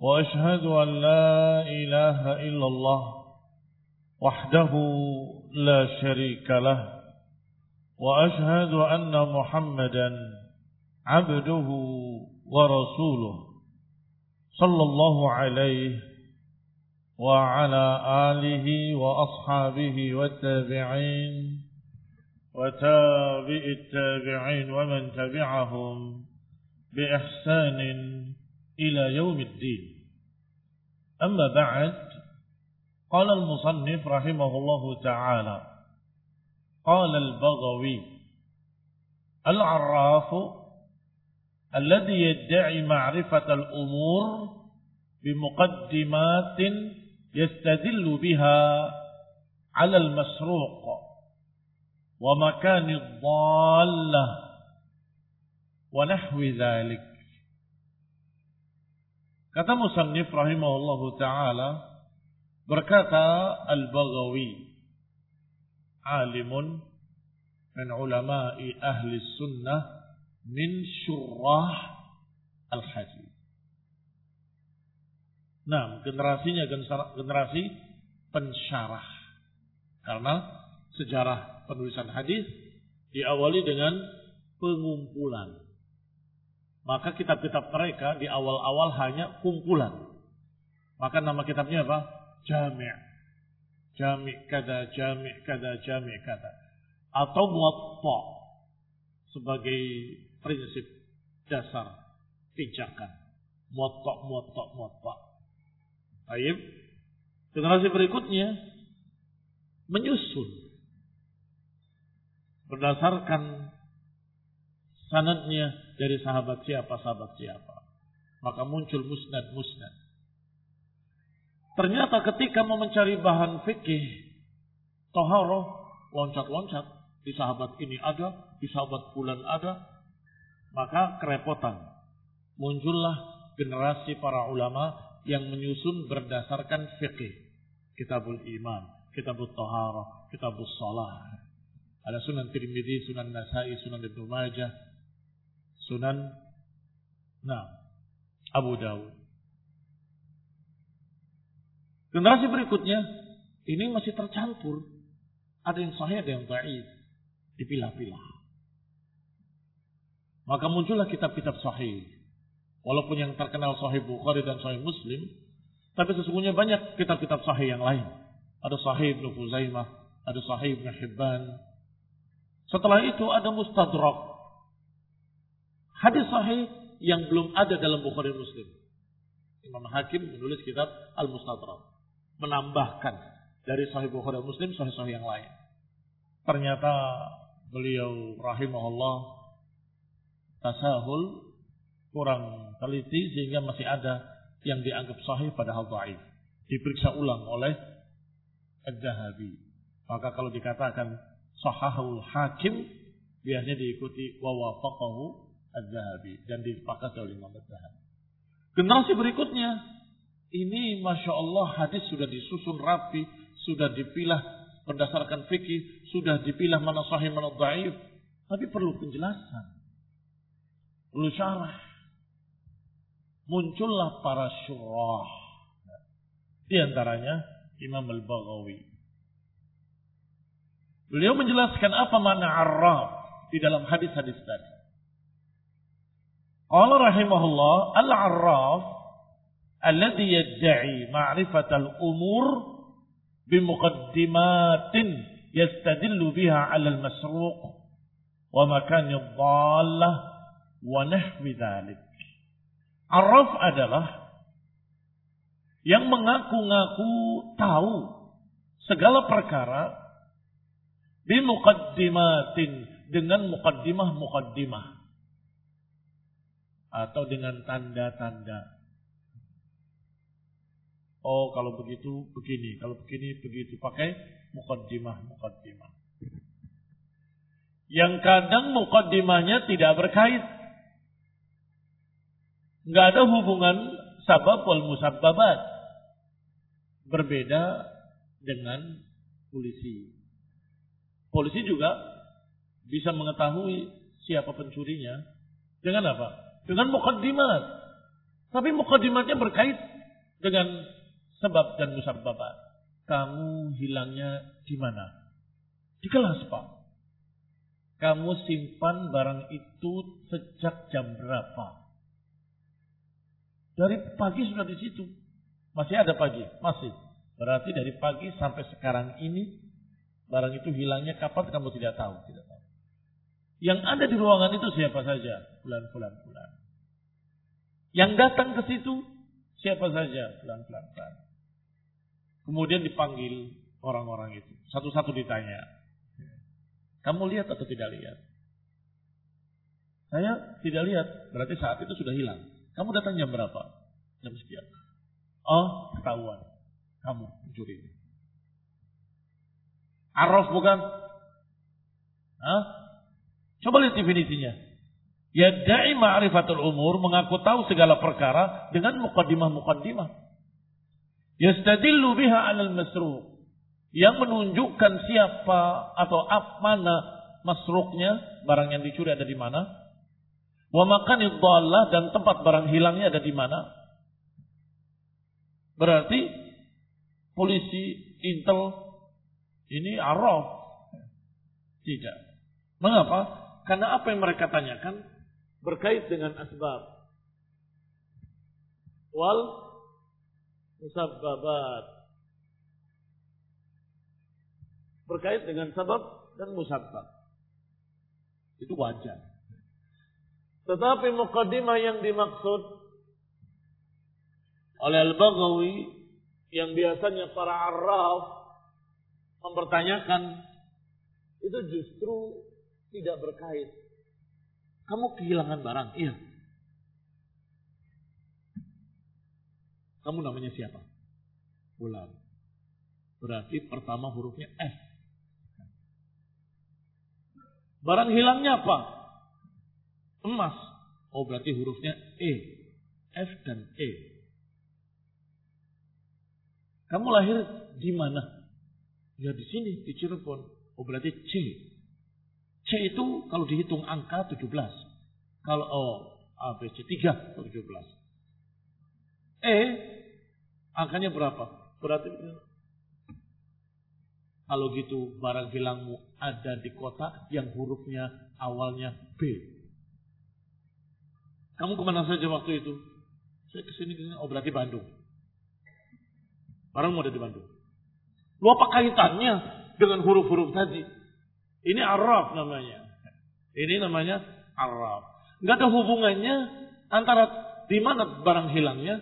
وأشهد أن لا إله إلا الله وحده لا شريك له وأشهد أن محمدا عبده ورسوله صلى الله عليه وعلى آله وأصحابه والتابعين وتابع التابعين ومن تبعهم بإحسان إلى يوم الدين. أما بعد قال المصنف رحمه الله تعالى قال البغوي العراف الذي يدعي معرفة الأمور بمقدمات يستدل بها على المسروق ومكان الضالة ونحو ذلك. Kata musannif rahimahullahu taala berkata Al-Baghawi alimun min ulama'i ahli sunnah min syurrah al-hadis. Nah, generasinya generasi pensyarah. Karena sejarah penulisan hadis diawali dengan pengumpulan maka kitab-kitab mereka di awal-awal hanya kumpulan. Maka nama kitabnya apa? Jami' Jami' kada, jami' kada, jami' kada. Atau muwatta sebagai prinsip dasar pijakan. Muwatta, muwatta, muwatta. Baik. Generasi berikutnya menyusun berdasarkan sanadnya dari sahabat siapa, sahabat siapa. Maka muncul musnad-musnad. Ternyata ketika mau mencari bahan fikih, toharoh, loncat-loncat, di sahabat ini ada, di sahabat bulan ada, maka kerepotan. Muncullah generasi para ulama yang menyusun berdasarkan fikih. Kitabul iman, kitabul toharoh, kitabul salah. Ada sunan Tirmidzi, sunan Nasai, sunan Ibnu Majah, Sunan Nah, Abu Dawud. Generasi berikutnya ini masih tercampur. Ada yang sahih, ada yang baik. Dipilah-pilah. Maka muncullah kitab-kitab sahih. Walaupun yang terkenal sahih Bukhari dan sahih Muslim. Tapi sesungguhnya banyak kitab-kitab sahih yang lain. Ada sahih Ibn Fuzaimah. Ada sahih Ibn Hibban. Setelah itu ada mustadrak hadis sahih yang belum ada dalam Bukhari Muslim. Imam Hakim menulis kitab Al-Mustadrak. Menambahkan dari Sahih Bukhari Muslim sahih-sahih yang lain. Ternyata beliau rahimahullah tasahul kurang teliti sehingga masih ada yang dianggap sahih padahal dhaif. Diperiksa ulang oleh Ad-Dahabi. Maka kalau dikatakan sahahul hakim biasanya diikuti wa wafaqahu Az-Zahabi dan disepakati oleh Imam Az-Zahabi. Generasi berikutnya ini masya Allah hadis sudah disusun rapi, sudah dipilah berdasarkan fikih, sudah dipilah mana sahih mana dhaif, tapi perlu penjelasan. Perlu syarah. Muncullah para syurah. Di antaranya Imam Al-Baghawi. Beliau menjelaskan apa makna arraf di dalam hadis-hadis tadi. Allah rahimahullah al-arraf alladhi yadda'i ma'rifatal umur bimuqaddimatin yastadillu biha 'ala al-masruq wa makani dhallah wa nahwi dhalik. Arraf adalah yang mengaku-ngaku tahu segala perkara bimuqaddimatin dengan mukaddimah-mukaddimah atau dengan tanda-tanda. Oh, kalau begitu begini, kalau begini begitu pakai mukaddimah, mukaddimah. Yang kadang mukaddimahnya tidak berkait. Nggak ada hubungan sabab wal musabbabat. Berbeda dengan polisi. Polisi juga bisa mengetahui siapa pencurinya dengan apa? Dengan mukaddimat. Tapi mukaddimatnya berkait dengan sebab dan musabbabat. Kamu hilangnya di mana? Di kelas, Pak. Kamu simpan barang itu sejak jam berapa? Dari pagi sudah di situ. Masih ada pagi? Masih. Berarti dari pagi sampai sekarang ini barang itu hilangnya kapan kamu tidak tahu, tidak. Yang ada di ruangan itu siapa saja? Bulan-bulan bulan. Yang datang ke situ siapa saja? Bulan-bulan bulan. Kemudian dipanggil orang-orang itu. Satu-satu ditanya. Kamu lihat atau tidak lihat? Saya tidak lihat. Berarti saat itu sudah hilang. Kamu datang jam berapa? Jam sekian. Oh, ketahuan. Kamu mencuri. Araf bukan? Hah? Coba lihat definisinya. Yadda'i ma'rifatul umur mengaku tahu segala perkara dengan mukaddimah-mukaddimah. Yastadillu biha 'alal masruq. Yang menunjukkan siapa atau ap mana masruknya, barang yang dicuri ada di mana. Wa makanid dan tempat barang hilangnya ada di mana. Berarti polisi, intel, ini araf. Tidak. Mengapa? Karena apa yang mereka tanyakan berkait dengan asbab. Wal musabbabat. Berkait dengan sabab dan musabbab. Itu wajar. Tetapi mukaddimah yang dimaksud oleh Al-Baghawi yang biasanya para araf mempertanyakan itu justru tidak berkait. Kamu kehilangan barang, iya. Kamu namanya siapa? Bulan. Berarti pertama hurufnya F. Barang hilangnya apa? Emas. Oh berarti hurufnya E. F dan E. Kamu lahir di mana? Ya di sini, di Cirebon. Oh berarti C. C itu kalau dihitung angka 17. Kalau oh, A, B, C 3, 17. E, angkanya berapa? Berarti kalau gitu barang hilangmu ada di kota yang hurufnya awalnya B. Kamu ke mana saja waktu itu? Saya ke sini ke sini. Oh berarti Bandung. Orang muda di Bandung. Lu apa kaitannya dengan huruf-huruf tadi? Ini Arab namanya. Ini namanya Arab. Nggak ada hubungannya antara di mana barang hilangnya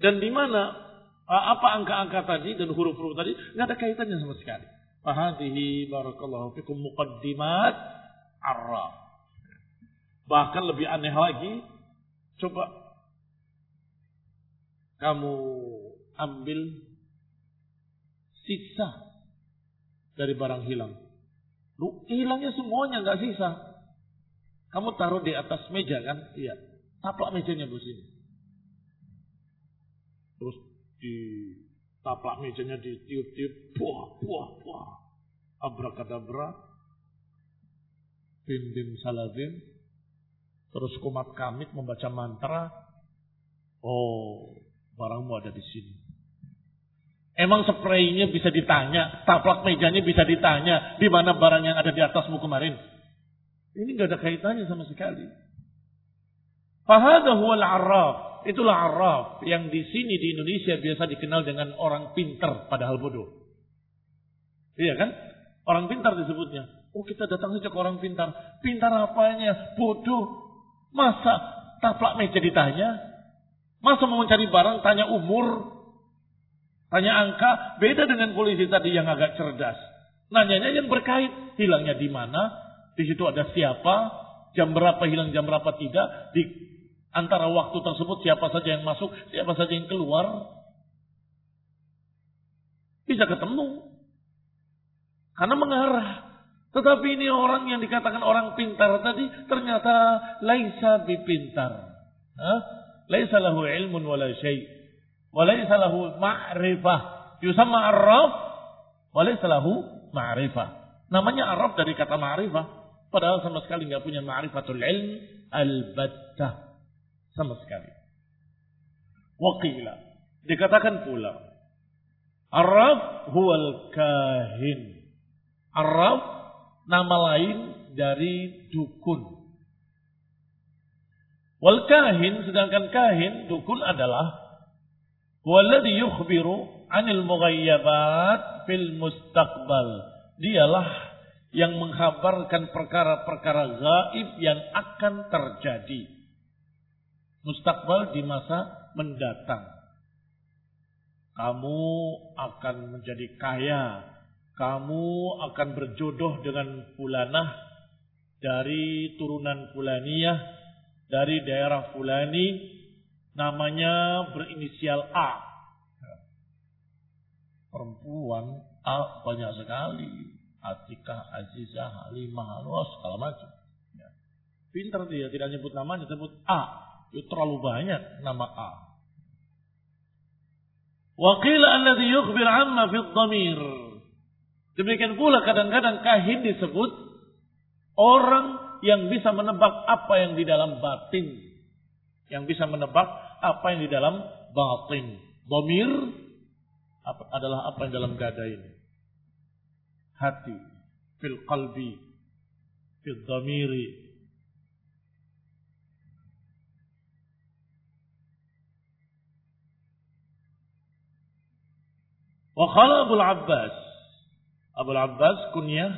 dan di mana apa angka-angka tadi dan huruf-huruf tadi nggak ada kaitannya sama sekali. Fahadihi barakallahu fikum muqaddimat Arab. Bahkan lebih aneh lagi, coba kamu ambil sisa dari barang hilang. Lu hilangnya semuanya nggak sisa. Kamu taruh di atas meja kan? Iya. Taplak mejanya bu sini. Terus di taplak mejanya ditiup-tiup, buah, buah, buah. Abrakadabra, bim bim salabim, terus kumat kamit membaca mantra. Oh, barangmu ada di sini. Emang spraynya bisa ditanya, taplak mejanya bisa ditanya, di mana barang yang ada di atasmu kemarin. Ini nggak ada kaitannya sama sekali. Fahada huwal arraf. Itulah arraf yang di sini di Indonesia biasa dikenal dengan orang pintar padahal bodoh. Iya kan? Orang pintar disebutnya. Oh kita datang saja ke orang pintar. Pintar apanya? Bodoh. Masa taplak meja ditanya? Masa mau mencari barang tanya umur? Hanya angka, beda dengan polisi tadi yang agak cerdas. Nanyanya yang berkait, hilangnya di mana, di situ ada siapa, jam berapa hilang, jam berapa tidak, di antara waktu tersebut siapa saja yang masuk, siapa saja yang keluar. Bisa ketemu. Karena mengarah. Tetapi ini orang yang dikatakan orang pintar tadi ternyata laisa bipintar. Hah? Laisa lahu ilmun wala syai' wa laisa lahu ma'rifah. Yusamma arraf wa laisa lahu ma'rifah. Namanya arraf dari kata ma'rifah. Padahal sama sekali nggak punya ma'rifatul ilm al-battah. Sama sekali. Waqila. Dikatakan pula. Arraf huwal kahin. Arraf nama lain dari dukun. Wal kahin sedangkan kahin dukun adalah walladhi yukhbiru anil mughayyabat fil mustaqbal. Dialah yang menghabarkan perkara-perkara gaib yang akan terjadi. Mustaqbal di masa mendatang. Kamu akan menjadi kaya kamu akan berjodoh dengan fulanah dari turunan fulaniyah dari daerah fulani namanya berinisial A. Perempuan A banyak sekali. Atikah, Azizah, Halimah, Luas, segala macam. Ya. Pintar dia, tidak nyebut namanya, sebut A. Itu terlalu banyak nama A. Wakil alladhi yukhbir amma fi dhamir. Demikian pula kadang-kadang kahin disebut orang yang bisa menebak apa yang di dalam batin. Yang bisa menebak apa yang di dalam batin. Domir adalah apa yang dalam dada ini. Hati. Fil qalbi. Fil domiri. Wa khala Abu Abbas Abu Abbas kunyah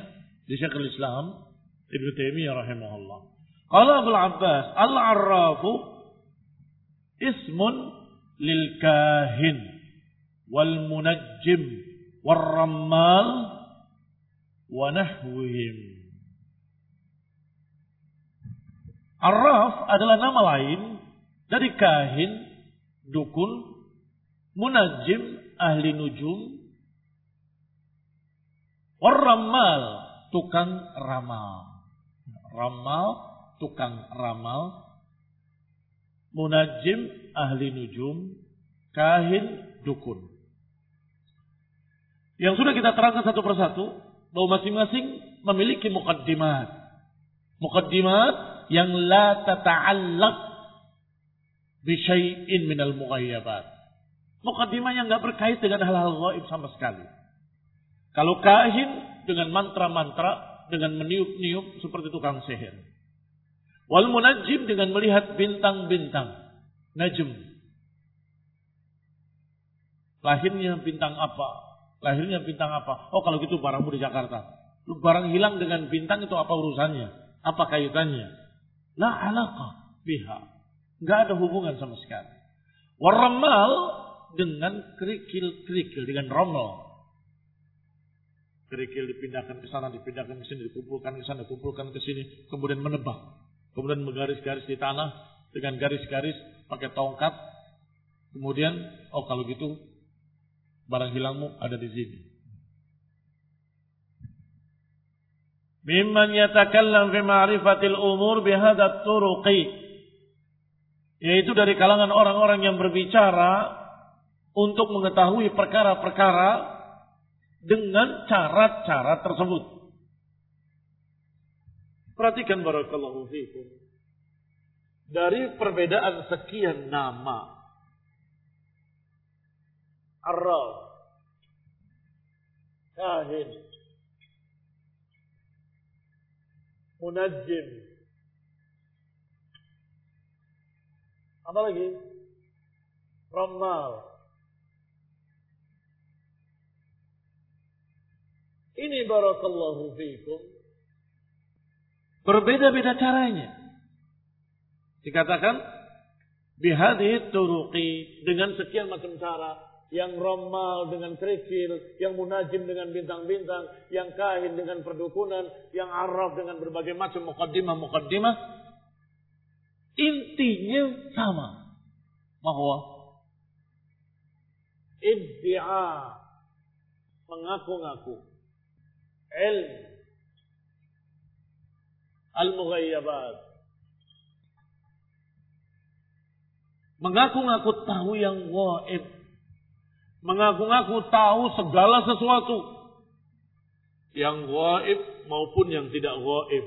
di Syekhul Islam Ibnu Taimiyah rahimahullah. Qala Abu Abbas al-arrafu ismun lil kahin wal munajjim wal rammal wa nahwihim. Arraf adalah nama lain dari kahin, dukun, munajim, ahli nujum, Warramal, tukang ramal. Ramal, tukang ramal. Munajim, ahli nujum. Kahin, dukun. Yang sudah kita terangkan satu persatu, bahwa masing-masing memiliki mukaddimat. Mukaddimat yang la tata'allaq bisyai'in minal mughayyabat. Mukaddimah yang nggak berkait dengan hal-hal gaib sama sekali. Kalau kahin dengan mantra-mantra, dengan meniup-niup seperti tukang sihir. Wal munajim dengan melihat bintang-bintang. Najm. Lahirnya bintang apa? Lahirnya bintang apa? Oh kalau gitu barangmu di Jakarta. Barang hilang dengan bintang itu apa urusannya? Apa kaitannya? La alaqa biha. Nggak ada hubungan sama sekali. Waramal dengan kerikil-kerikil, dengan rommel kerikil dipindahkan ke sana, dipindahkan ke sini, dikumpulkan ke sana, dikumpulkan ke sini, kemudian menebak, kemudian menggaris-garis di tanah dengan garis-garis pakai tongkat, kemudian oh kalau gitu barang hilangmu ada di sini. Mimman yatakallam fi ma'rifatil umur bihadat turuqi. Yaitu dari kalangan orang-orang yang berbicara untuk mengetahui perkara-perkara dengan cara-cara tersebut. Perhatikan barakallahu fikum. Dari perbedaan sekian nama. Arraf. Kahin. Munajjim. Apa lagi? Ramal. Ini barakallahu fiikum. Berbeda-beda caranya. Dikatakan bihadhi turuqi dengan sekian macam cara yang romal dengan kerikil, yang munajim dengan bintang-bintang, yang kahin dengan perdukunan, yang araf dengan berbagai macam mukaddimah-mukaddimah. Intinya sama. Bahwa iddia mengaku-ngaku ilmu al-mughayyabat. Mengaku-ngaku tahu yang gaib mengaku-ngaku tahu segala sesuatu. Yang gaib maupun yang tidak gaib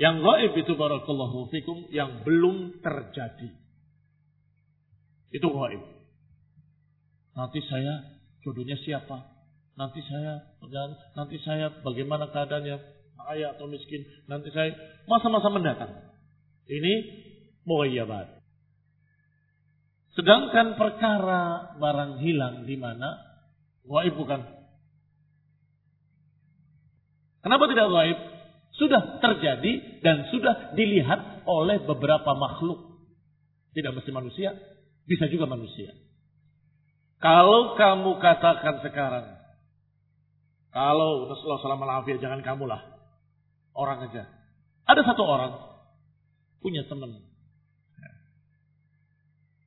yang gaib itu barakallahu fikum yang belum terjadi. Itu gaib nanti saya jodohnya siapa nanti saya nanti saya bagaimana keadaannya? Kaya atau miskin? Nanti saya masa-masa mendatang. Ini mughayyabat. Sedangkan perkara barang hilang di mana? Gaib bukan? Kenapa tidak gaib sudah terjadi dan sudah dilihat oleh beberapa makhluk. Tidak mesti manusia bisa juga manusia. Kalau kamu katakan sekarang, kalau Rasulullah SAW jangan kamulah, orang aja. Ada satu orang punya teman.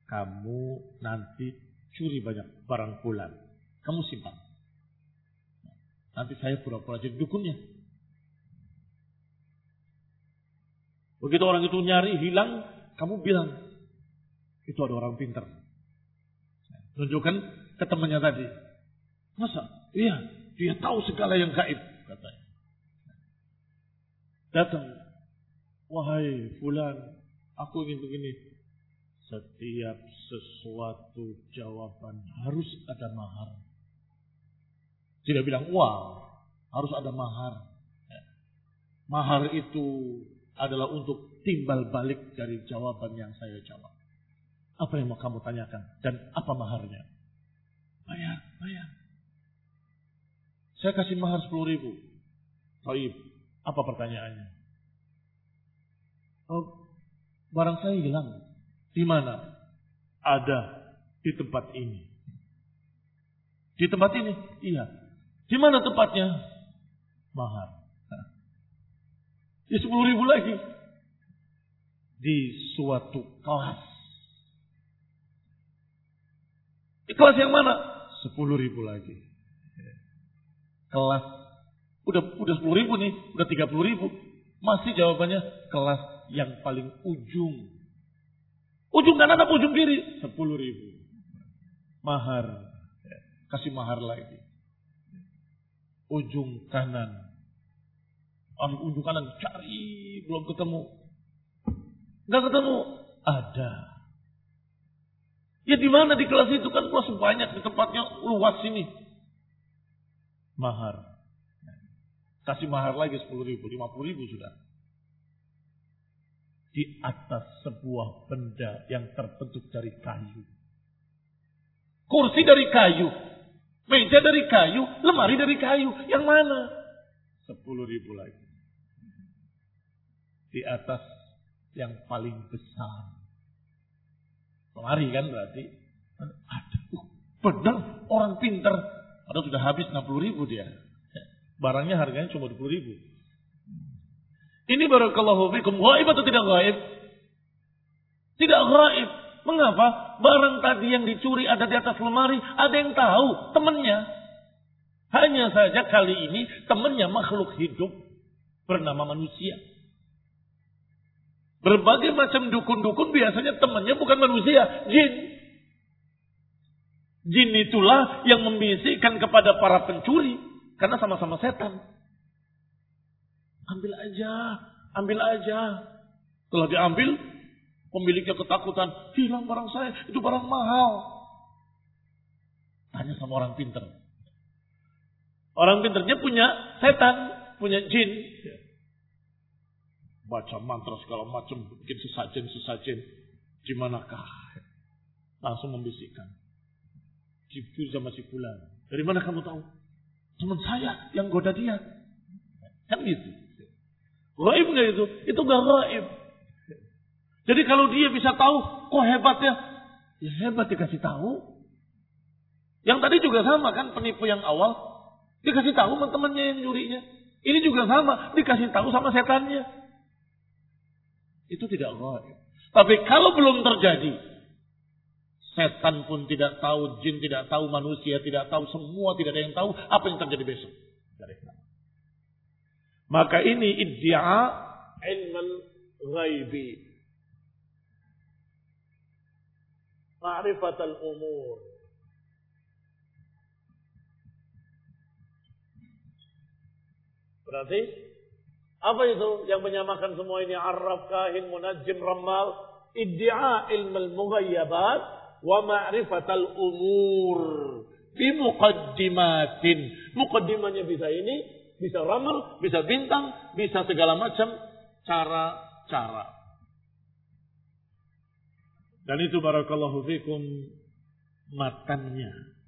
Kamu nanti curi banyak barang bulan. Kamu simpan. Nanti saya pura-pura jadi dukunnya. Begitu orang itu nyari hilang, kamu bilang, itu ada orang pintar. Tunjukkan ke temannya tadi. Masa? Iya, dia tahu segala yang gaib, katanya. Datang. Wahai fulan, aku ingin begini. Setiap sesuatu jawaban harus ada mahar. Tidak bilang uang, harus ada mahar. Mahar itu adalah untuk timbal balik dari jawaban yang saya jawab. Apa yang mau kamu tanyakan? Dan apa maharnya? Bayar, bayar. Saya kasih mahar 10 ribu. Taib. Apa pertanyaannya? Oh, barang saya hilang. Di mana? Ada di tempat ini. Di tempat ini? Iya. Di mana tempatnya? Mahar. Ya 10 ribu lagi. Di suatu kelas Kelas yang mana? Sepuluh ribu lagi. Kelas udah udah sepuluh ribu nih, udah tiga puluh ribu. Masih jawabannya kelas yang paling ujung. Ujung kanan apa ujung kiri? Sepuluh ribu. Mahar. Kasih mahar lagi. Ujung kanan. Oh, ujung kanan cari belum ketemu. Nggak ketemu. Ada. Ya di mana di kelas itu kan kelas banyak di tempatnya luas ini. Mahar. Kasih mahar lagi 10 ribu, 50 ribu sudah. Di atas sebuah benda yang terbentuk dari kayu. Kursi dari kayu. Meja dari kayu. Lemari dari kayu. Yang mana? 10 ribu lagi. Di atas yang paling besar. Lari kan berarti. Aduh, benar orang pinter. Padahal sudah habis 60 ribu dia. Barangnya harganya cuma 20 ribu. Ini barakallahu fikum. Gaib atau tidak gaib? Tidak gaib. Mengapa? Barang tadi yang dicuri ada di atas lemari. Ada yang tahu. Temannya. Hanya saja kali ini temannya makhluk hidup. Bernama manusia. Berbagai macam dukun-dukun biasanya temannya bukan manusia, jin. Jin itulah yang membisikkan kepada para pencuri karena sama-sama setan. Ambil aja, ambil aja. Setelah diambil, pemiliknya ketakutan, hilang barang saya, itu barang mahal. Tanya sama orang pinter. Orang pinternya punya setan, punya jin baca mantra segala macam, bikin sesajen-sesajen. Di manakah? Langsung membisikkan. Jibril sama si bulan. Dari mana kamu tahu? Teman saya yang goda dia. Kan gitu. Gaib nggak itu? Itu gak gaib. Jadi kalau dia bisa tahu, kok hebatnya? Ya hebat dikasih tahu. Yang tadi juga sama kan penipu yang awal. Dikasih tahu teman-temannya yang nyurinya. Ini juga sama. Dikasih tahu sama setannya. Itu tidak gaib. Tapi kalau belum terjadi, Setan pun tidak tahu, jin tidak tahu, manusia tidak tahu, semua tidak ada yang tahu apa yang terjadi besok. Maka ini iddia ilmu ghaibi. Ma'rifat al-umur. Berarti apa itu yang menyamakan semua ini? Arraf, kahin, munajim, ramal. Iddia ilmu al-mughayyabat wa ma'rifat al-umur. Bimuqaddimatin. Muqaddimahnya bisa ini, bisa ramal, bisa bintang, bisa segala macam cara-cara. Dan itu barakallahu fikum matannya.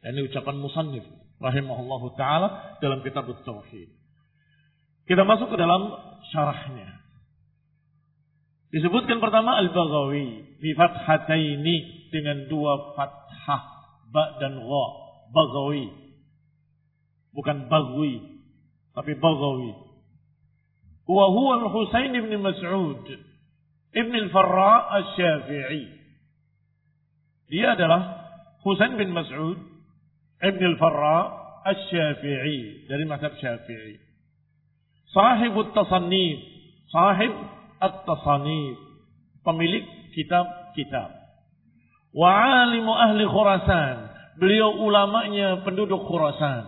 Dan ini ucapan musannif rahimahullahu taala dalam kitab tauhid. Kita masuk ke dalam syarahnya. Disebutkan pertama Al-Baghawi bi fathataini dengan dua fathah ba dan gha. Baghawi. Bukan bagwi, tapi Baghawi. Wa huwa Al-Husain ibn Mas'ud ibn Al-Farra Al-Syafi'i. Dia adalah Husain bin Mas'ud ibn Al-Farra Al-Syafi'i dari mazhab Syafi'i. Sahib At-Tasannif, sahib At-Tasannif, pemilik kitab-kitab. Wa alimu ahli Khurasan, beliau ulamanya penduduk Khurasan.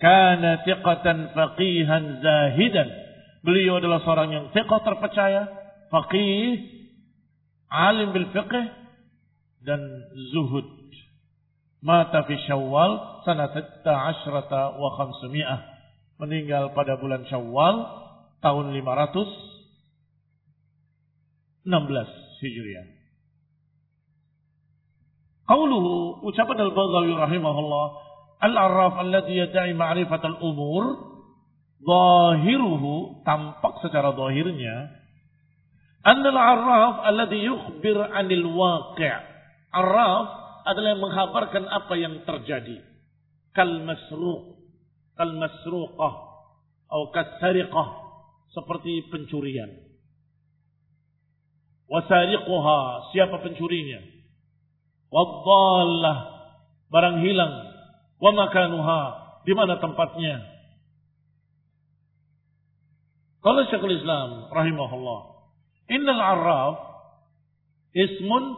Kana tiqatan faqihan zahidan. Beliau adalah seorang yang tiqah terpercaya, faqih, alim bil fiqh dan zuhud. Mata fi Syawal sanat 16 wa 500. Meninggal pada bulan Syawal tahun 516 Hijriah. Qauluhu ucapan Al-Baghawi rahimahullah Al-arraf alladhi yada'i ma'rifat al-umur zahiruhu tampak secara zahirnya annal arraf alladhi yukhbir 'anil waqi' arraf adalah yang menghabarkan apa yang terjadi. Kal masruq kal masruqah atau kasariqah seperti pencurian. Wasariquha siapa pencurinya wadhallah barang hilang Wa makanuha. Di mana tempatnya? Kalau Syekhul Islam rahimahullah. Innal arraf ismun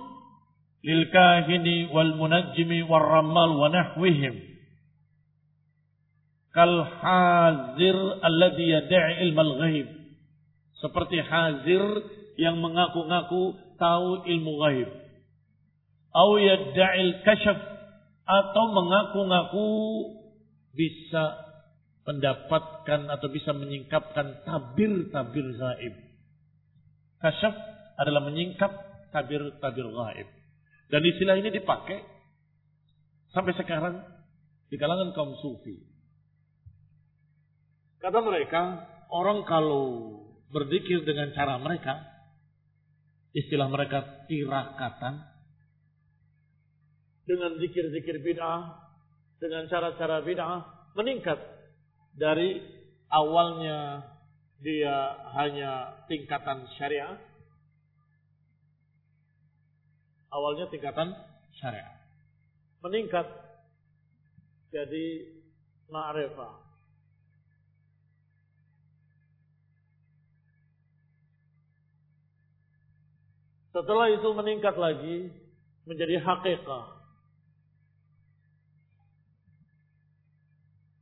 lil kahini wal munajjimi wal ramal wa nahwihim. Kal hazir alladhi yada'i ilmal ghaib. Seperti hazir yang mengaku-ngaku tahu ilmu ghaib. Au yadda'il atau mengaku-ngaku bisa mendapatkan atau bisa menyingkapkan tabir-tabir gaib. Kasyaf adalah menyingkap tabir-tabir gaib. Dan istilah ini dipakai sampai sekarang di kalangan kaum sufi. Kata mereka, orang kalau berzikir dengan cara mereka, istilah mereka tirakatan, dengan zikir-zikir bid'ah, dengan cara-cara bid'ah meningkat dari awalnya dia hanya tingkatan syariah, awalnya tingkatan syariah, meningkat jadi ma'rifah. Setelah itu meningkat lagi menjadi hakikat.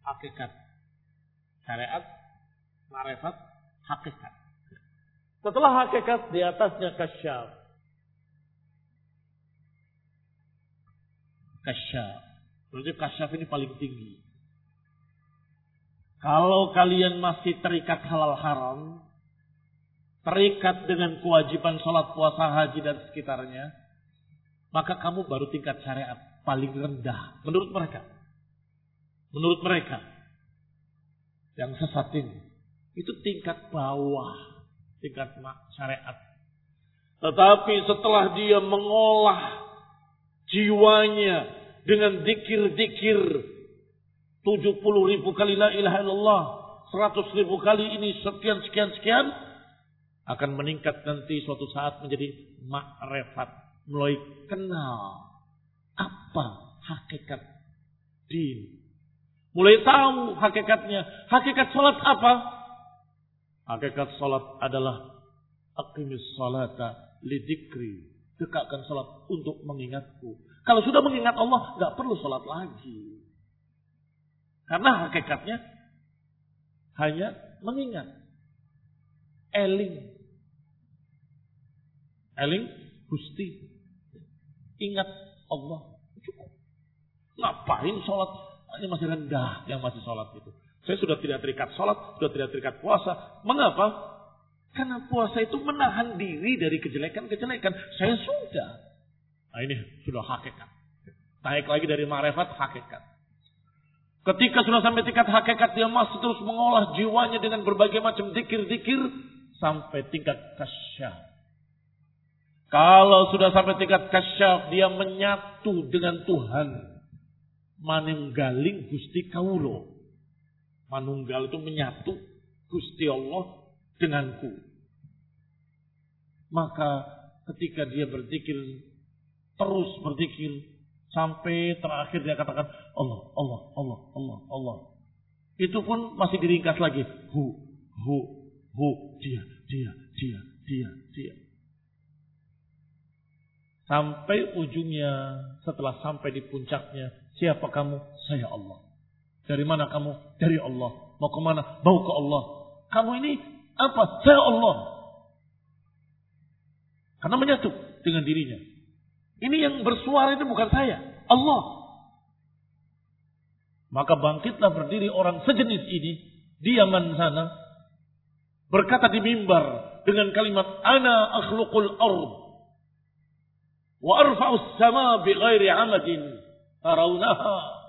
Hakikat. Syariat, marifat, hakikat. Setelah hakikat di atasnya kasyaf. Kasyaf. Berarti kasyaf ini paling tinggi. Kalau kalian masih terikat halal haram, terikat dengan kewajiban sholat, puasa, haji dan sekitarnya, maka kamu baru tingkat syariat paling rendah menurut mereka menurut mereka yang sesat ini itu tingkat bawah tingkat syariat tetapi setelah dia mengolah jiwanya dengan dikir-dikir 70 ribu kali la ilaha illallah 100 ribu kali ini sekian sekian sekian akan meningkat nanti suatu saat menjadi makrifat mulai kenal apa hakikat din. Mulai tahu hakikatnya. Hakikat salat apa? Hakikat salat adalah aqimis salata lidikri. Dekatkan salat untuk mengingatku. Kalau sudah mengingat Allah, nggak perlu salat lagi. Karena hakikatnya hanya mengingat. Eling. Eling Gusti. Ingat Allah. Cukup. Ngapain sholat? Ini masih rendah yang masih sholat itu. Saya sudah tidak terikat sholat, sudah tidak terikat puasa. Mengapa? Karena puasa itu menahan diri dari kejelekan-kejelekan. Saya sudah. Nah ini sudah hakikat. Naik lagi dari marifat hakikat. Ketika sudah sampai tingkat hakikat, dia masih terus mengolah jiwanya dengan berbagai macam dikir-dikir. Sampai tingkat kasyaf. Kalau sudah sampai tingkat kasyaf, dia menyatu dengan Tuhan. Manunggaling Gusti Kaulo. Manunggal itu menyatu Gusti Allah denganku. Maka ketika dia berzikir, terus berzikir, Sampai terakhir dia katakan Allah, Allah, Allah, Allah, Allah. Itu pun masih diringkas lagi. Hu, hu, hu, dia, dia, dia, dia, dia. Sampai ujungnya, setelah sampai di puncaknya, siapa kamu? Saya Allah. Dari mana kamu? Dari Allah. Mau ke mana? Mau ke Allah. Kamu ini apa? Saya Allah. Karena menyatu dengan dirinya. Ini yang bersuara itu bukan saya, Allah. Maka bangkitlah berdiri orang sejenis ini di Yaman sana berkata di mimbar dengan kalimat ana akhluqul ard sama bi ghairi amadin tarawnaha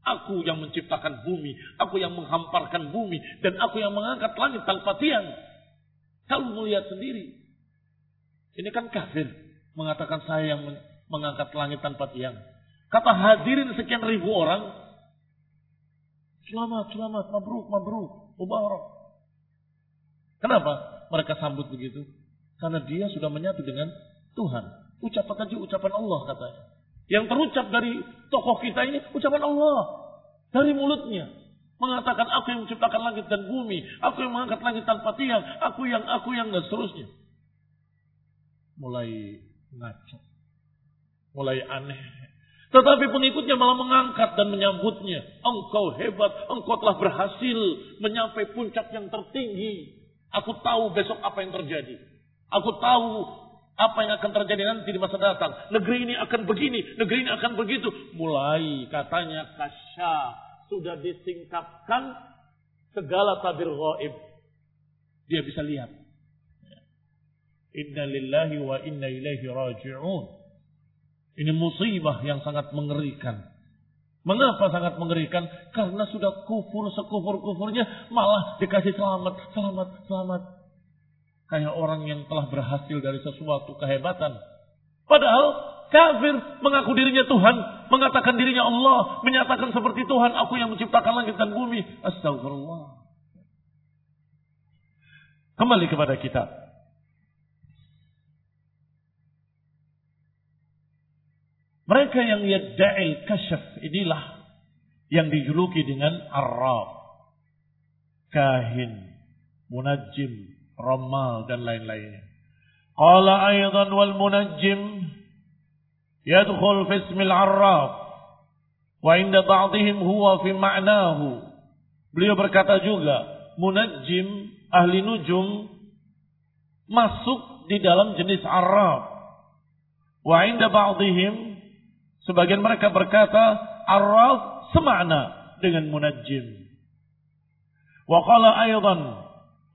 Aku yang menciptakan bumi, aku yang menghamparkan bumi, dan aku yang mengangkat langit tanpa tiang. Kamu melihat sendiri. Ini kan kafir mengatakan saya yang mengangkat langit tanpa tiang. Kata hadirin sekian ribu orang, selamat, selamat, mabruk, mabruk, mubarak. Kenapa mereka sambut begitu? Karena dia sudah menyatu dengan Tuhan. Ucapan tadi ucapan Allah katanya. Yang terucap dari tokoh kita ini ucapan Allah. Dari mulutnya. Mengatakan aku yang menciptakan langit dan bumi. Aku yang mengangkat langit tanpa tiang. Aku yang, aku yang, dan seterusnya. Mulai ngaco mulai aneh. Tetapi pengikutnya malah mengangkat dan menyambutnya. Engkau hebat, engkau telah berhasil menyampai puncak yang tertinggi. Aku tahu besok apa yang terjadi. Aku tahu apa yang akan terjadi nanti di masa datang. Negeri ini akan begini, negeri ini akan begitu. Mulai katanya kasya sudah disingkapkan segala tabir gaib. Dia bisa lihat. Inna lillahi wa inna ilaihi raji'un. Ini musibah yang sangat mengerikan. Mengapa sangat mengerikan? Karena sudah kufur sekufur-kufurnya malah dikasih selamat, selamat, selamat. Kayak orang yang telah berhasil dari sesuatu kehebatan. Padahal kafir mengaku dirinya Tuhan, mengatakan dirinya Allah, menyatakan seperti Tuhan, aku yang menciptakan langit dan bumi. Astagfirullah. Kembali kepada kita. Mereka yang yadda'il kasyaf inilah yang dijuluki dengan arraf, kahin, munajjim, ramal dan lain-lainnya. Qala aydan wal munajjim yadkhul fi ismil arraf wa inda ba'dihim huwa fi ma'nahu. Beliau berkata juga, munajjim ahli nujum masuk di dalam jenis arraf. Wa inda ba'dihim Sebagian mereka berkata, arraf semakna dengan munajjim. Wa qala aydan,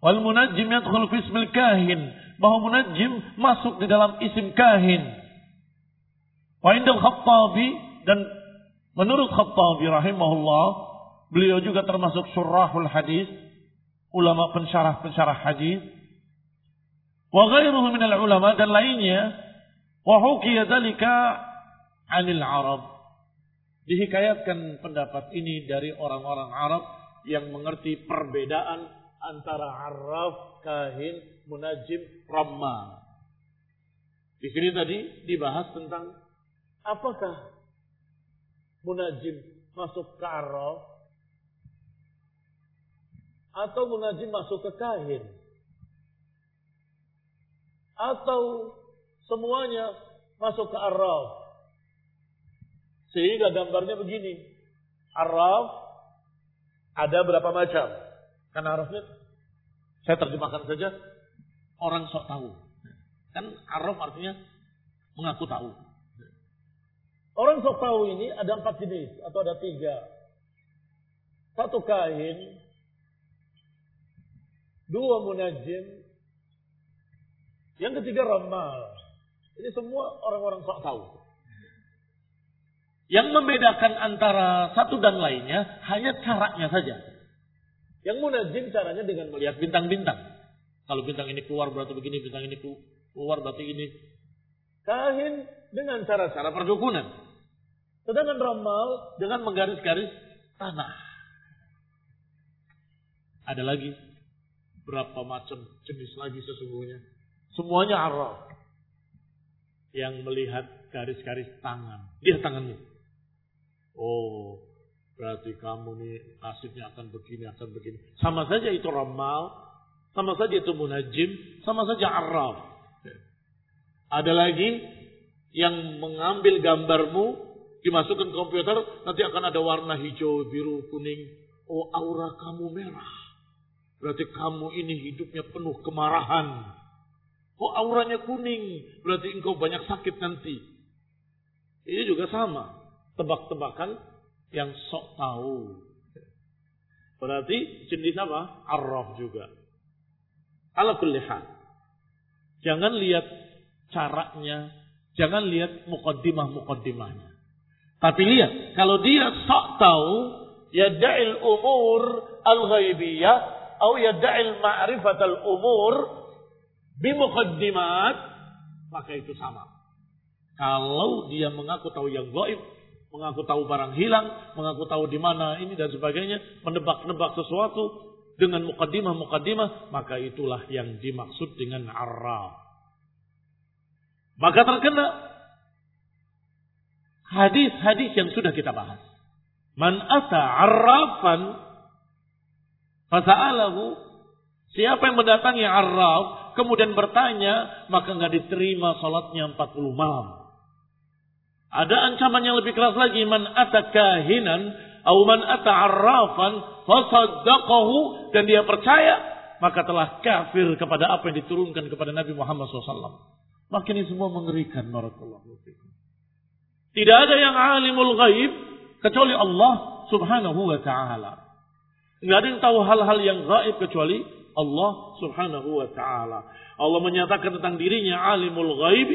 wal munajjim yadkhul fi ismil kahin, bahwa munajjim masuk di dalam isim kahin. Wa indal khattabi dan menurut khattabi rahimahullah, beliau juga termasuk surahul hadis, ulama pensyarah-pensyarah hadis. Wa ghairuhu minal ulama dan lainnya, wa hukiya dalika anil Arab. Dihikayatkan pendapat ini dari orang-orang Arab yang mengerti perbedaan antara Arab, Kahin, Munajim, Ramma. Di sini tadi dibahas tentang apakah munajim masuk ke araf atau munajim masuk ke kahin. Atau semuanya masuk ke araf sehingga gambarnya begini. Araf ada berapa macam? Kan arafnya saya terjemahkan saja orang sok tahu kan araf artinya mengaku tahu Orang sok tahu ini ada empat jenis atau ada tiga. Satu kain, dua munajim, yang ketiga ramal. Ini semua orang-orang sok tahu. Yang membedakan antara satu dan lainnya hanya caranya saja. Yang munajim caranya dengan melihat bintang-bintang. Kalau bintang ini keluar berarti begini, bintang ini keluar berarti ini. Kahin dengan cara-cara perdukunan. Sedangkan ramal dengan menggaris-garis tanah. Ada lagi berapa macam jenis lagi sesungguhnya. Semuanya araf. Yang melihat garis-garis tangan. Lihat tanganmu. Oh, berarti kamu nih nasibnya akan begini, akan begini. Sama saja itu ramal, sama saja itu munajim, sama saja araf. Ada lagi yang mengambil gambarmu dimasukkan komputer, nanti akan ada warna hijau, biru, kuning. Oh, aura kamu merah. Berarti kamu ini hidupnya penuh kemarahan. Oh, auranya kuning. Berarti engkau banyak sakit nanti. Ini juga sama. Tebak-tebakan yang sok tahu. Berarti jenis apa? Arraf juga. Ala kulli Jangan lihat caranya. Jangan lihat mukaddimah-mukaddimahnya. Tapi lihat, kalau dia sok tahu, yada'il umur al-ghaibiyah, atau yada'il ma'rifat al-umur, bimuqaddimat, maka itu sama. Kalau dia mengaku tahu yang gaib, mengaku tahu barang hilang, mengaku tahu di mana ini dan sebagainya, menebak-nebak sesuatu dengan mukaddimah-mukaddimah, maka itulah yang dimaksud dengan arraf. Maka terkena hadis-hadis yang sudah kita bahas. Man ata arrafan fasa'alahu siapa yang mendatangi arraf kemudian bertanya maka nggak diterima salatnya 40 malam. Ada ancaman yang lebih keras lagi man ata kahinan atau man ata arrafan fasaddaqahu dan dia percaya maka telah kafir kepada apa yang diturunkan kepada Nabi Muhammad SAW. Makin ini semua mengerikan. Tidak ada yang alimul ghaib kecuali Allah subhanahu wa ta'ala. Tidak ada yang tahu hal-hal yang gaib kecuali Allah subhanahu wa ta'ala. Allah menyatakan tentang dirinya alimul ghaib.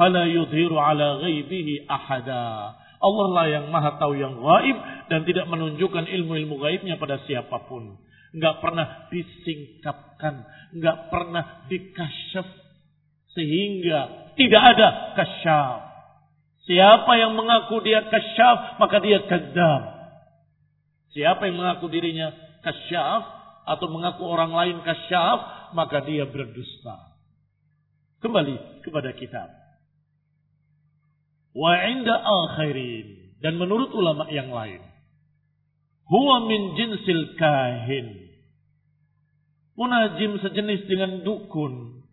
Fala yudhiru ala ghaibihi ahada. Allah lah yang maha tahu yang gaib dan tidak menunjukkan ilmu-ilmu gaibnya pada siapa pun. Enggak pernah disingkapkan, enggak pernah dikasyaf sehingga tidak ada kasyaf. Siapa yang mengaku dia kasyaf, maka dia kadzab. Siapa yang mengaku dirinya kasyaf atau mengaku orang lain kasyaf, maka dia berdusta. Kembali kepada kitab. Wa inda akhirin dan menurut ulama yang lain. Huwa min jinsil kahin. Munajim sejenis dengan dukun.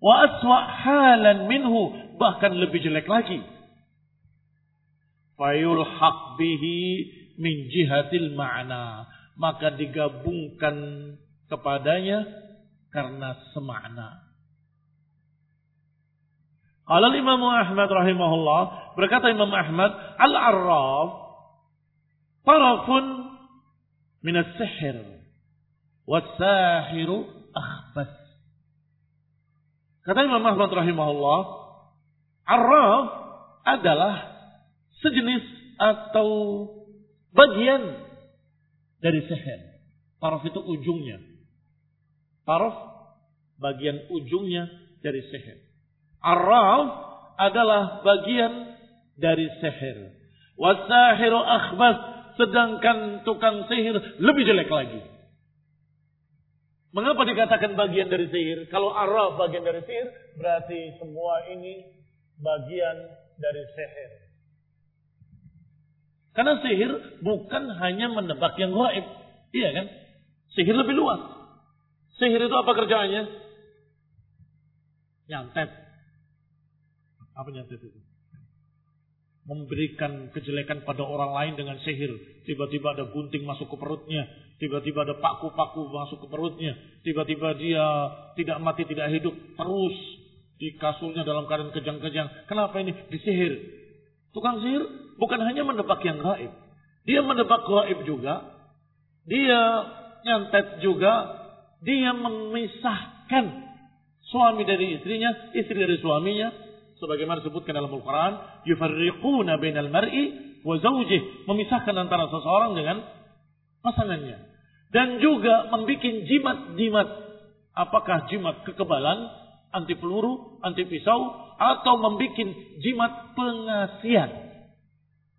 Wa aswa halan minhu. Bahkan lebih jelek lagi fayulhaq bihi min jihatil ma'na maka digabungkan kepadanya karena semakna. Kalau Imam Ahmad rahimahullah berkata Imam Ahmad al-arraf tarafun min as-sihr was-sahiru akhbas. Kata Imam Ahmad rahimahullah, arraf adalah sejenis atau bagian dari seher. Taraf itu ujungnya. Taraf bagian ujungnya dari seher. Araf adalah bagian dari seher. Wasahiru akhbas sedangkan tukang sihir lebih jelek lagi. Mengapa dikatakan bagian dari sihir? Kalau araf bagian dari sihir, berarti semua ini bagian dari sihir. Karena sihir bukan hanya menebak yang gaib. Iya kan? Sihir lebih luas. Sihir itu apa kerjaannya? Nyantet. Apa nyantet itu? memberikan kejelekan pada orang lain dengan sihir. Tiba-tiba ada gunting masuk ke perutnya. Tiba-tiba ada paku-paku masuk ke perutnya. Tiba-tiba dia tidak mati, tidak hidup. Terus di kasurnya dalam keadaan kejang-kejang. Kenapa ini? Disihir. Tukang sihir bukan hanya menebak yang gaib. Dia menebak gaib juga. Dia nyantet juga. Dia memisahkan suami dari istrinya, istri dari suaminya, sebagaimana disebutkan dalam Al-Quran, yufarriquna bainal mar'i wa zawjih, memisahkan antara seseorang dengan pasangannya. Dan juga membuat jimat-jimat. Apakah jimat kekebalan, anti peluru, anti pisau, atau membuat jimat pengasihan.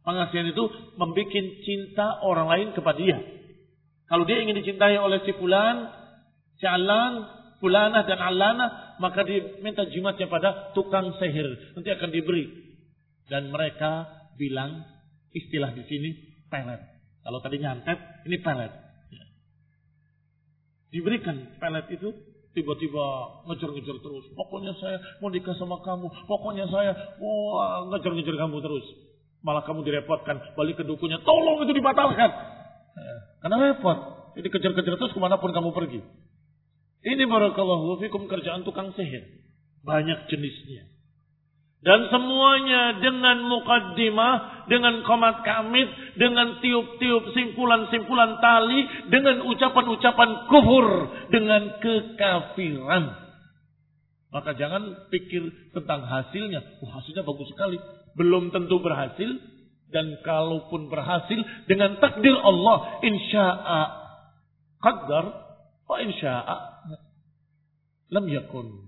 Pengasihan itu membuat cinta orang lain kepada dia. Kalau dia ingin dicintai oleh si fulan, si alan, fulanah dan alana, maka diminta jimatnya pada tukang sihir. Nanti akan diberi. Dan mereka bilang, istilah di sini, pelet. Kalau tadi nyantet, ini pelet. Ya. Diberikan pelet itu, tiba-tiba ngejar-ngejar terus. Pokoknya saya mau nikah sama kamu. Pokoknya saya mau ngejar-ngejar kamu terus. Malah kamu direpotkan. Balik ke dukunya. Tolong itu dibatalkan. Ya. Karena repot. Jadi kejar-kejar terus ke mana pun kamu pergi. Ini barakallahu fikum kerjaan tukang sihir. Banyak jenisnya. Dan semuanya dengan mukaddimah, dengan komat kamit, dengan tiup-tiup simpulan-simpulan tali, dengan ucapan-ucapan kufur, dengan kekafiran. Maka jangan pikir tentang hasilnya. Wah, hasilnya bagus sekali. Belum tentu berhasil. Dan kalaupun berhasil, dengan takdir Allah, insya'a qadar, wa insya'a lam yakun.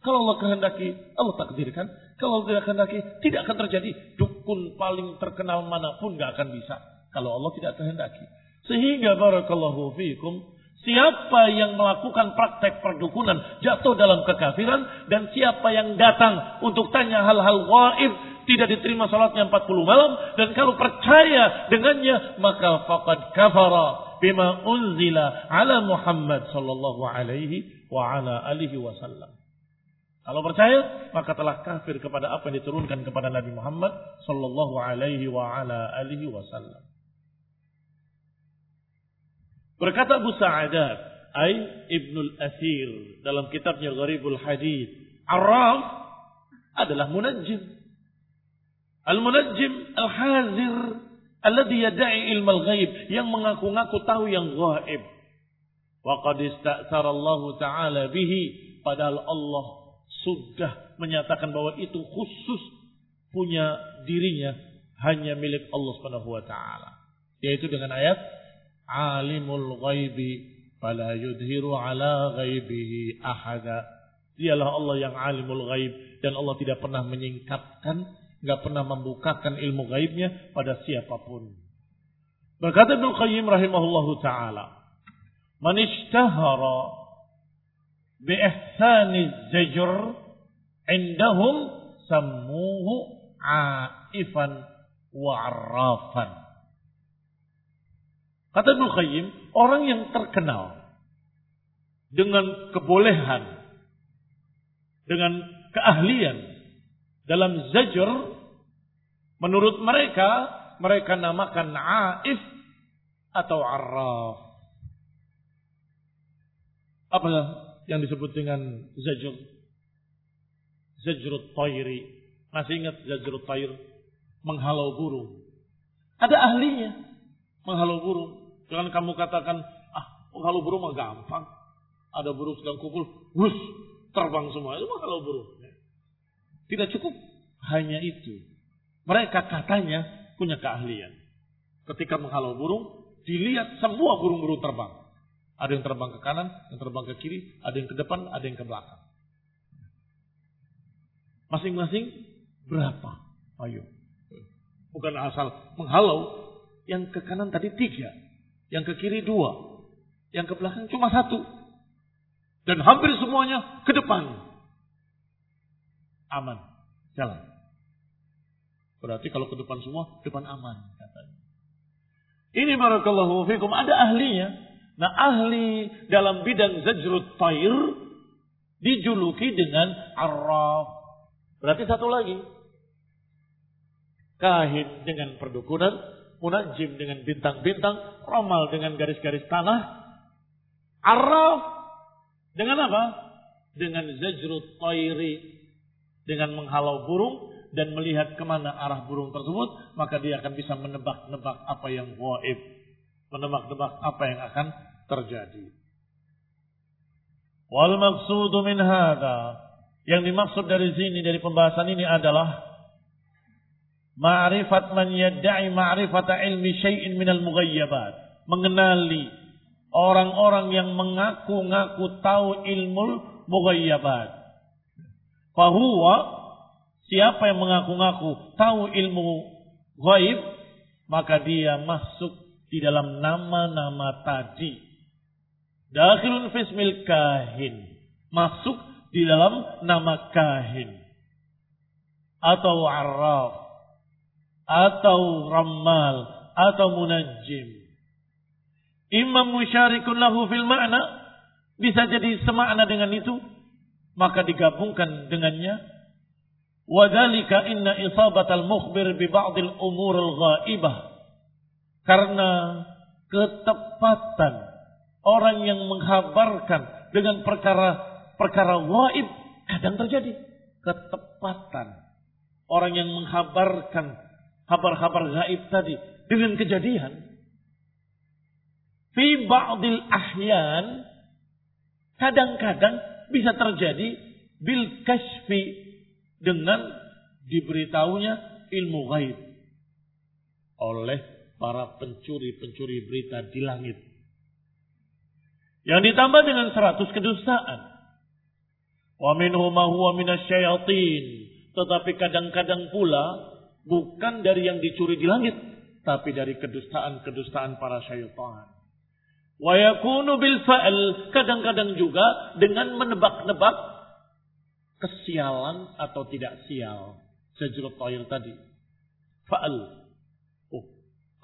Kalau Allah kehendaki, Allah takdirkan. Kalau Allah tidak kehendaki, tidak akan terjadi. Dukun paling terkenal mana pun gak akan bisa. Kalau Allah tidak kehendaki. Sehingga barakallahu fiikum, siapa yang melakukan praktek perdukunan jatuh dalam kekafiran dan siapa yang datang untuk tanya hal-hal gaib tidak diterima salatnya 40 malam dan kalau percaya dengannya maka faqad kafara bima unzila ala Muhammad sallallahu alaihi wa ala alihi wasallam. Kalau percaya, maka telah kafir kepada apa yang diturunkan kepada Nabi Muhammad sallallahu alaihi wa ala alihi wasallam. Berkata Abu Sa'adat, ay Ibnul Asir dalam kitabnya Gharibul Hadis, Arraf adalah munajjim. Al-munajjim al-hazir alladhi yad'i ilmal ghaib yang mengaku-ngaku tahu yang gaib. Wa qad Allah taala bihi padahal Allah sudah menyatakan bahwa itu khusus punya dirinya hanya milik Allah Subhanahu wa taala. Yaitu dengan ayat alimul ghaibi fala yudhiru ala ghaibihi ahada. Dialah Allah yang alimul ghaib dan Allah tidak pernah menyingkapkan, nggak pernah membukakan ilmu gaibnya pada siapa pun. Berkata Ibnu Qayyim rahimahullahu taala, man ishtahara bi ihsani zajr indahum sammuhu aifan wa arrafan. Kata Ibnu Qayyim, orang yang terkenal dengan kebolehan, dengan keahlian dalam zajr, menurut mereka, mereka namakan aif atau arraf. Apa yang disebut dengan zajr? Zajrut tayri. Masih ingat zajrut tayr? Menghalau burung. Ada ahlinya. Menghalau burung. Jangan kamu katakan, ah menghalau burung mah gampang. Ada burung sedang kumpul, wus, terbang semua. Itu menghalau burung. Tidak cukup hanya itu. Mereka katanya punya keahlian. Ketika menghalau burung, dilihat semua burung-burung terbang. Ada yang terbang ke kanan, yang terbang ke kiri, ada yang ke depan, ada yang ke belakang. Masing-masing berapa? Ayo. Bukan asal menghalau. Yang ke kanan tadi tiga. Yang ke kiri dua. Yang ke belakang cuma satu. Dan hampir semuanya ke depan. Aman. Jalan. Berarti kalau ke depan semua, depan aman. Katanya. Ini barakallahu fikum. Ada ahlinya. Nah ahli dalam bidang zajrut tair dijuluki dengan arraf. Berarti satu lagi. Kahin dengan perdukunan, munajim dengan bintang-bintang, ramal dengan garis-garis tanah, arraf dengan apa? Dengan zajrut tairi, dengan menghalau burung dan melihat ke mana arah burung tersebut, maka dia akan bisa menebak-nebak apa yang waib, menebak-nebak apa yang akan terjadi. Wal maqsudu min hadha yang dimaksud dari sini dari pembahasan ini adalah ma'rifat man yadda'i ma'rifata ilmi syai'in minal mughayyabat. Mengenali orang-orang yang mengaku-ngaku tahu ilmu mughayyabat. Fahuwa siapa yang mengaku-ngaku tahu ilmu ghaib maka dia masuk di dalam nama-nama tadi Dakhilun fismil kahin. Masuk di dalam nama kahin. Atau arraf. Atau rammal. Atau munajjim. Imam musyarikun lahu fil ma'na. Bisa jadi semakna dengan itu. Maka digabungkan dengannya. Wadhalika inna isabatal mukhbir bi ba'dil umur al-ghaibah. Karena ketepatan Orang yang menghabarkan dengan perkara-perkara waib kadang terjadi ketepatan. Orang yang menghabarkan kabar-kabar gaib tadi dengan kejadian. Fi ba'dil ahyan kadang-kadang bisa terjadi bil kashfi dengan diberitahunya ilmu gaib oleh para pencuri-pencuri berita di langit yang ditambah dengan seratus kedustaan. Wa minhum huwa minasyayatin. Tetapi kadang-kadang pula bukan dari yang dicuri di langit, tapi dari kedustaan-kedustaan para syaitan. Wa yakunu bil fa'al, kadang-kadang juga dengan menebak-nebak kesialan atau tidak sial. Sejurut toil tadi. Fa'al. Oh,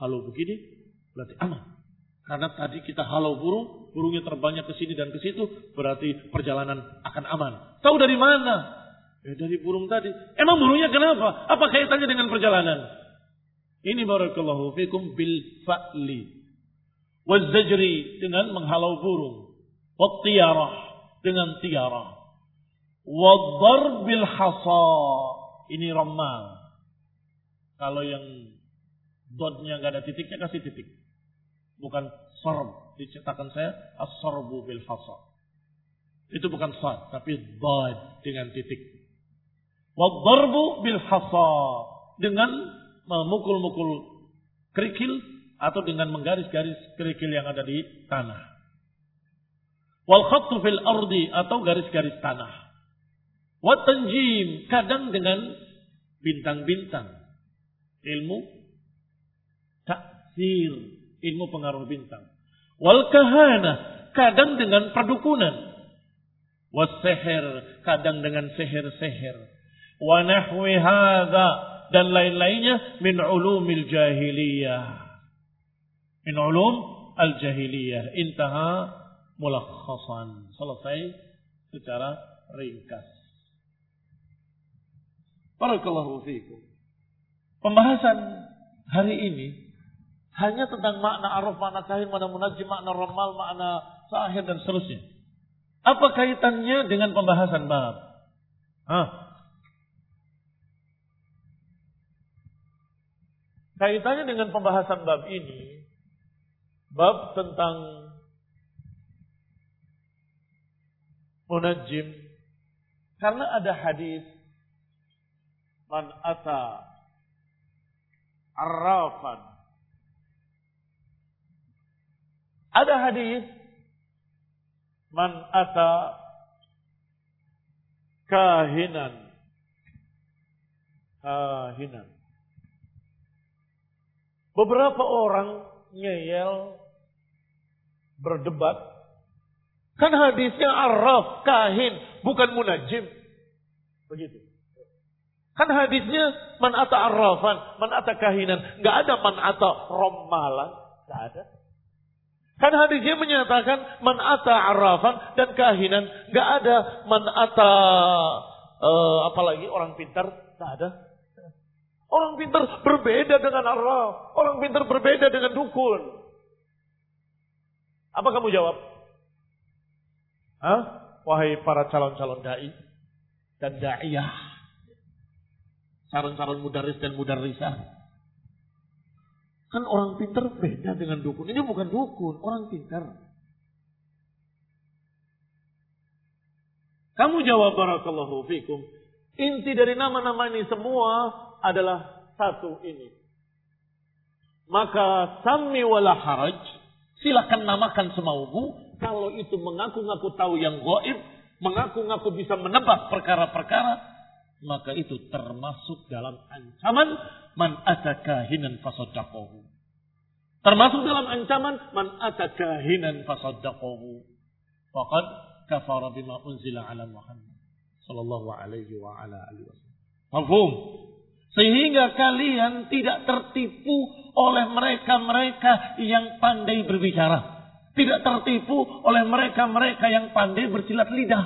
kalau begini berarti aman. Karena tadi kita halau burung, burungnya terbangnya ke sini dan ke situ, berarti perjalanan akan aman. Tahu dari mana? Ya dari burung tadi. Emang burungnya kenapa? Apa kaitannya dengan perjalanan? Ini barakallahu fikum bil fa'li. Wazajri dengan menghalau burung. Wattiyarah dengan tiarah. Wadar bil hasa. Ini ramal. Kalau yang dotnya gak ada titiknya kasih titik. Bukan sorb. Diciptakan saya as-sorbu bil hasa. Itu bukan sad, tapi dad dengan titik. Wadarbu bil hasa. Dengan memukul-mukul kerikil atau dengan menggaris-garis kerikil yang ada di tanah. Wal khattu fil ardi atau garis-garis tanah. Wat tanjim kadang dengan bintang-bintang. Ilmu taksir ilmu pengaruh bintang. Wal kahana, kadang dengan perdukunan. Was seher, kadang dengan seher-seher. Wa nahwi hadha, dan lain-lainnya min ulumil jahiliyah. Min ulum al-jahiliyah. Intaha mulakhasan. Selesai secara ringkas. Barakallahu fiikum. Pembahasan hari ini hanya tentang makna aruf, makna kahin, makna munajim, makna ramal, makna sahir dan seterusnya. Apa kaitannya dengan pembahasan bab? Hah? Kaitannya dengan pembahasan bab ini, bab tentang munajim, karena ada hadis man ata arrafan Ada hadis man ata kahinan kahinan Beberapa orang ngeyel berdebat Kan hadisnya arraf, kahin, bukan munajim. Begitu. Kan hadisnya man ata arrafan, man ata kahinan. Nggak ada man ata rommalan. Nggak ada. Kan hadisnya menyatakan man ata arrafan dan kahinan. Nggak ada man ata uh, apalagi orang pintar. Nggak ada. Orang pintar berbeda dengan arraf. Orang pintar berbeda dengan dukun. Apa kamu jawab? Hah? Wahai para calon-calon dai dan daiyah. Calon-calon mudaris dan mudarisah. Kan orang pintar beda dengan dukun. Ini bukan dukun, orang pintar. Kamu jawab barakallahu fikum. Inti dari nama-nama ini semua adalah satu ini. Maka sami wala haraj. Silakan namakan semaumu kalau itu mengaku-ngaku tahu yang goib, mengaku-ngaku bisa menebak perkara-perkara, maka itu termasuk dalam ancaman man atakahinan fasaddaqahu. Termasuk dalam ancaman man atakahinan fasaddaqahu. Faqad kafara bima unzila ala Muhammad sallallahu alaihi wa ala alihi wasallam. Sehingga kalian tidak tertipu oleh mereka-mereka yang pandai berbicara. Tidak tertipu oleh mereka-mereka yang pandai bersilat lidah.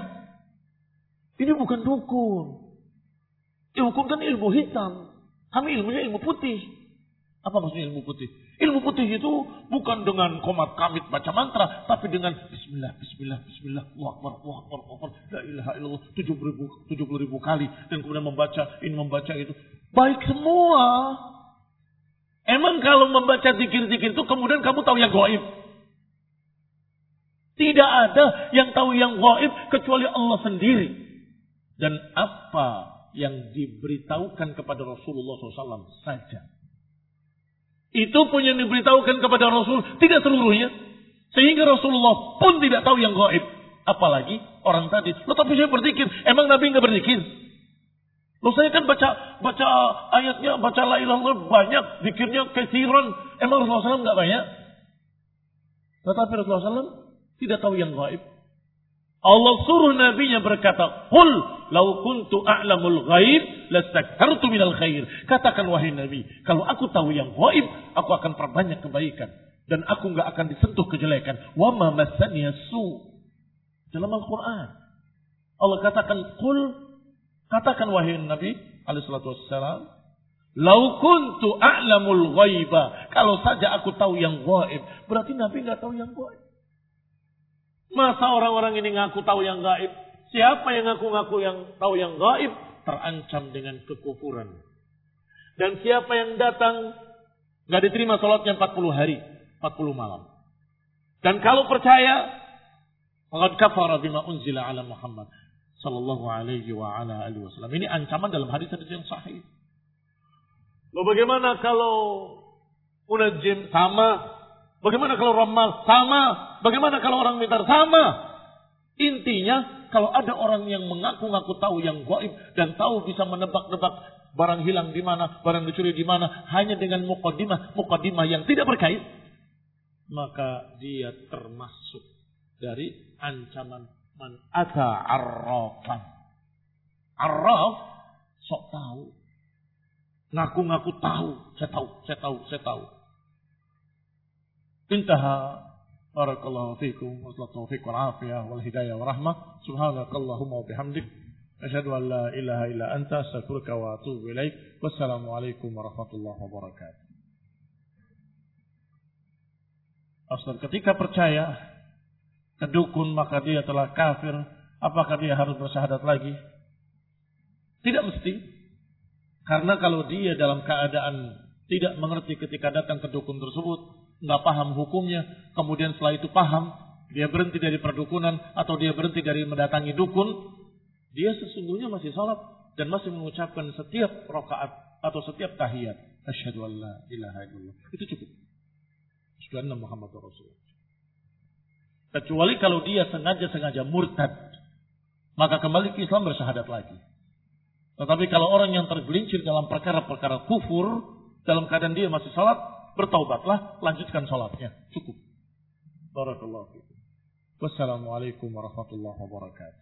Ini bukan dukun. Dukun kan ilmu hitam. Kami ilmunya ilmu putih. Apa maksudnya ilmu putih? Ilmu putih itu bukan dengan komat kamit baca mantra, tapi dengan Bismillah, Bismillah, Bismillah, Wakbar, Wakbar, Wakbar, La ilaha illallah, tujuh ribu, tujuh puluh ribu kali, dan kemudian membaca, ini membaca itu. Baik semua. Emang kalau membaca zikir-zikir itu kemudian kamu tahu yang goib. Tidak ada yang tahu yang gaib kecuali Allah sendiri. Dan apa yang diberitahukan kepada Rasulullah SAW saja. Itu pun yang diberitahukan kepada Rasul tidak seluruhnya. Sehingga Rasulullah pun tidak tahu yang gaib. Apalagi orang tadi. Lo tapi saya berzikir. Emang Nabi nggak berzikir? Lo saya kan baca baca ayatnya, baca la ilaha banyak, zikirnya kesiran. Emang Rasulullah SAW nggak banyak? Tetapi Rasulullah SAW tidak tahu yang gaib. Allah suruh nabinya berkata, "Qul law kuntu a'lamul ghaib lastakthartu minal khair." Katakan wahai nabi, kalau aku tahu yang gaib, aku akan perbanyak kebaikan dan aku enggak akan disentuh kejelekan. Wa ma su. Dalam Al-Qur'an. Allah katakan, "Qul" Katakan wahai nabi alaihi salatu wassalam, "Lau kuntu a'lamul ghaiba." Kalau saja aku tahu yang gaib, berarti nabi enggak tahu yang gaib. Masa orang-orang ini ngaku tahu yang gaib? Siapa yang ngaku-ngaku yang tahu yang gaib? Terancam dengan kekufuran. Dan siapa yang datang nggak diterima sholatnya 40 hari, 40 malam. Dan kalau percaya, faqad kafara bima unzila ala Muhammad sallallahu alaihi wa ala alihi wasallam. Ini ancaman dalam hadis hadis yang sahih. Loh bagaimana kalau munajim sama Bagaimana kalau ramal? Sama. Bagaimana kalau orang pintar? Sama. Intinya, kalau ada orang yang mengaku-ngaku tahu yang goib dan tahu bisa menebak-nebak barang hilang di mana, barang dicuri di mana, hanya dengan mukadimah, mukadimah yang tidak berkait, maka dia termasuk dari ancaman man ada arrofan. Arrof sok tahu. Ngaku-ngaku tahu, saya tahu, saya tahu, saya tahu. Intaha بارك الله فيكم وصلى التوفيق والعافية والهداية ورحمة سبحانك اللهم وبحمدك أشهد أن لا إله إلا أنت أستغفرك وأتوب إليك والسلام عليكم ورحمة الله وبركاته Asal ketika percaya kedukun maka dia telah kafir, apakah dia harus bersyahadat lagi? Tidak mesti. Karena kalau dia dalam keadaan tidak mengerti ketika datang ke dukun tersebut, nggak paham hukumnya, kemudian setelah itu paham, dia berhenti dari perdukunan atau dia berhenti dari mendatangi dukun, dia sesungguhnya masih sholat dan masih mengucapkan setiap rokaat atau setiap tahiyat. Asyhadu an la ilaha illallah. Itu cukup. Asyhadu anna Muhammad Rasulullah. Kecuali kalau dia sengaja-sengaja murtad. Maka kembali ke Islam bersyahadat lagi. Tetapi kalau orang yang tergelincir dalam perkara-perkara kufur, dalam keadaan dia masih salat, bertaubatlah, lanjutkan sholatnya. Cukup. Barakallahu. Wassalamualaikum warahmatullahi wabarakatuh.